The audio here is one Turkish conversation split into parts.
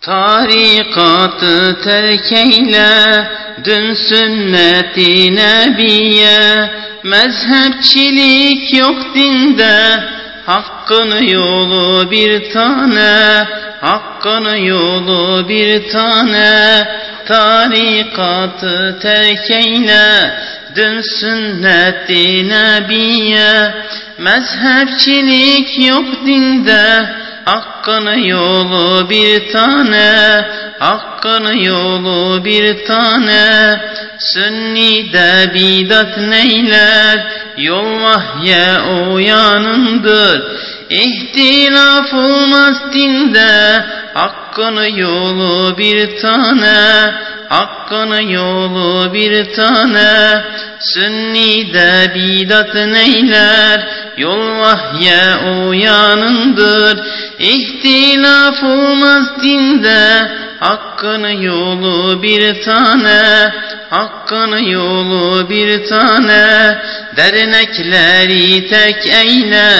Tarikatı terk eyle, dün sünnet-i nebiye, mezhepçilik yok dinde, hakkın yolu bir tane, hakkın yolu bir tane, tarikatı terk eyle, dün sünnet-i nebiye, mezhepçilik yok dinde, Hakkın yolu bir tane, Hakkın yolu bir tane. Sünni de bidat neyler, yol vahye o yanındır. İhtilaf olmaz dinde, Hakkın yolu bir tane, Hakkın yolu bir tane. Sünni de bidat neyler, yol vahye o yanındır. İhtilaf olmaz dinde, Hakkın yolu bir tane, Hakkın yolu bir tane, dernekleri tek eyle,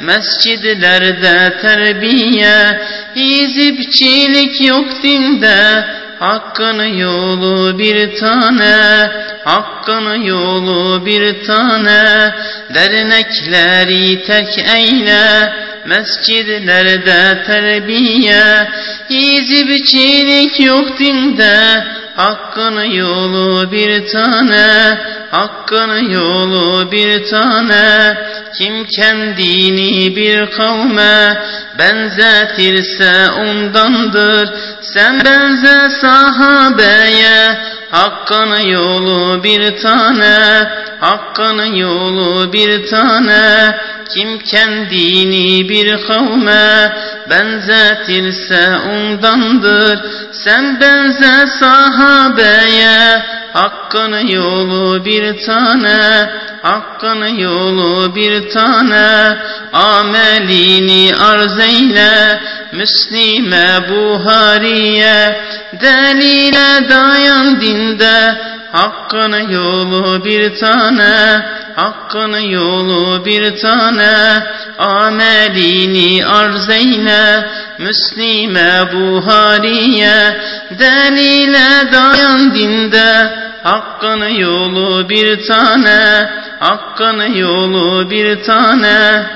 mescidlerde terbiye, hizipçilik yok dinde, Hakkın yolu bir tane, Hakkın yolu bir tane, dernekleri tek eyle, mescidlerde terbiye, hizipçilik yok dinde, Hakkın yolu bir tane, Hakkın yolu bir tane, kim kendini bir kavme benzetirse ondandır, sen benze sahabeye, Hakkın yolu bir tane, Hakkın yolu bir tane, kim kendini bir kavme benzetirse ondandır. Sen benze sahabeye, Hakkın yolu bir tane, Hakkın yolu bir tane, amelini arz eyle, Müslime Buhariye, delile dayan dinde, Hakkın yolu bir tane, Hakkın yolu bir tane, amelini arz eyle, Müslime Buhariye, delile dayan dinde, Hakkın yolu bir tane, Hakkın yolu bir tane,